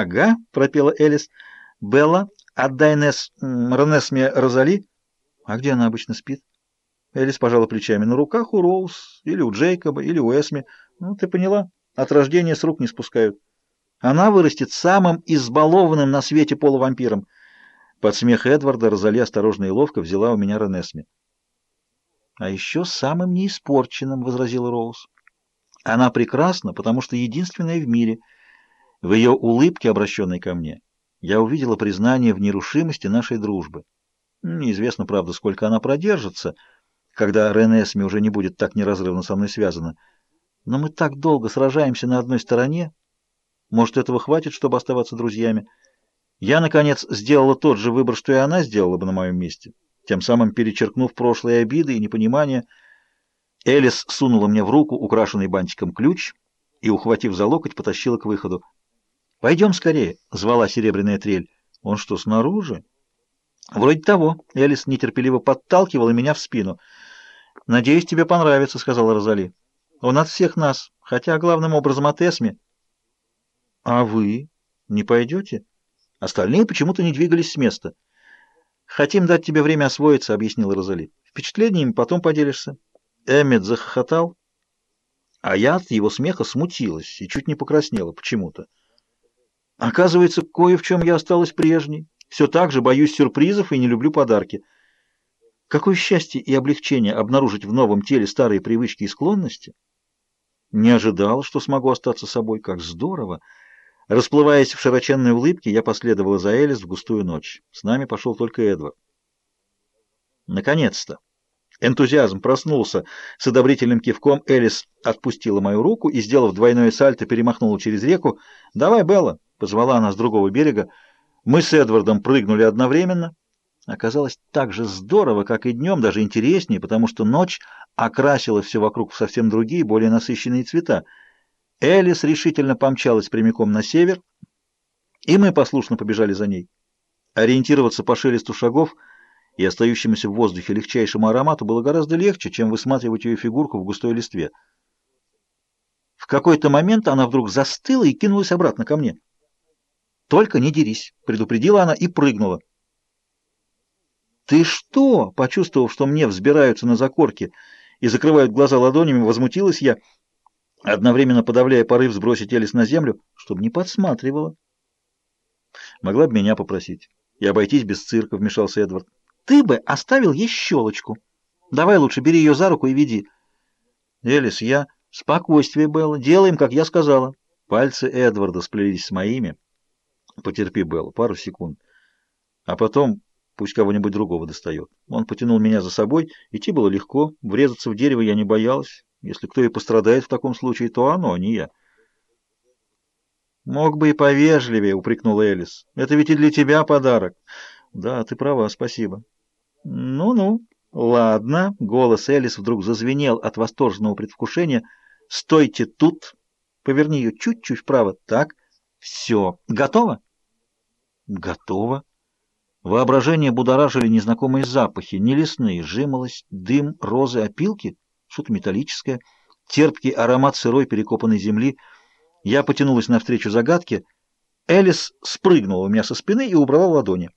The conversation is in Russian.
«Ага», — пропела Элис. «Белла, отдай Нес, Ренес мне Розали». «А где она обычно спит?» Элис пожала плечами. «На руках у Роуз, или у Джейкоба, или у Эсми. Ну, ты поняла, от рождения с рук не спускают. Она вырастет самым избалованным на свете полувампиром». Под смех Эдварда Розали осторожно и ловко взяла у меня Ренесми. «А еще самым неиспорченным», — возразила Роуз. «Она прекрасна, потому что единственная в мире. В ее улыбке, обращенной ко мне, я увидела признание в нерушимости нашей дружбы. Неизвестно, правда, сколько она продержится, когда Ренесми уже не будет так неразрывно со мной связана. Но мы так долго сражаемся на одной стороне. Может, этого хватит, чтобы оставаться друзьями?» Я, наконец, сделала тот же выбор, что и она сделала бы на моем месте, тем самым перечеркнув прошлые обиды и непонимания. Элис сунула мне в руку украшенный бантиком ключ и, ухватив за локоть, потащила к выходу. «Пойдем скорее», — звала серебряная трель. «Он что, снаружи?» «Вроде того». Элис нетерпеливо подталкивала меня в спину. «Надеюсь, тебе понравится», — сказала Розали. «Он от всех нас, хотя главным образом от Эсми». «А вы не пойдете?» Остальные почему-то не двигались с места. «Хотим дать тебе время освоиться», — объяснила Розали. «Впечатлениями потом поделишься». Эммет захохотал, а я от его смеха смутилась и чуть не покраснела почему-то. Оказывается, кое в чем я осталась прежней. Все так же боюсь сюрпризов и не люблю подарки. Какое счастье и облегчение обнаружить в новом теле старые привычки и склонности. Не ожидала, что смогу остаться собой. Как здорово! Расплываясь в широченной улыбке, я последовала за Элис в густую ночь. С нами пошел только Эдвард. Наконец-то! Энтузиазм проснулся. С одобрительным кивком Элис отпустила мою руку и, сделав двойное сальто, перемахнула через реку. «Давай, Белла!» — позвала она с другого берега. Мы с Эдвардом прыгнули одновременно. Оказалось так же здорово, как и днем, даже интереснее, потому что ночь окрасила все вокруг в совсем другие, более насыщенные цвета. Элис решительно помчалась прямиком на север, и мы послушно побежали за ней. Ориентироваться по шелесту шагов и остающемуся в воздухе легчайшему аромату было гораздо легче, чем высматривать ее фигурку в густой листве. В какой-то момент она вдруг застыла и кинулась обратно ко мне. «Только не дерись», — предупредила она и прыгнула. «Ты что?» — почувствовав, что мне взбираются на закорки и закрывают глаза ладонями, возмутилась я — одновременно подавляя порыв сбросить Элис на землю, чтобы не подсматривала. Могла бы меня попросить. И обойтись без цирка, вмешался Эдвард. Ты бы оставил ей щелочку. Давай лучше бери ее за руку и веди. Элис, я... Спокойствие, Белла. Делаем, как я сказала. Пальцы Эдварда сплелись с моими. Потерпи, Белла, пару секунд. А потом пусть кого-нибудь другого достает. Он потянул меня за собой. Идти было легко. Врезаться в дерево я не боялась. Если кто и пострадает в таком случае, то оно, а не я. «Мог бы и повежливее», — упрекнул Элис. «Это ведь и для тебя подарок». «Да, ты права, спасибо». «Ну-ну, ладно». Голос Элис вдруг зазвенел от восторженного предвкушения. «Стойте тут. Поверни ее чуть-чуть вправо. Так. Все. Готово?» «Готово». Воображение будоражили незнакомые запахи, не лесные, жимолость, дым, розы, опилки — что-то металлическое, терпкий аромат сырой перекопанной земли. Я потянулась навстречу загадке. Элис спрыгнула у меня со спины и убрала ладони.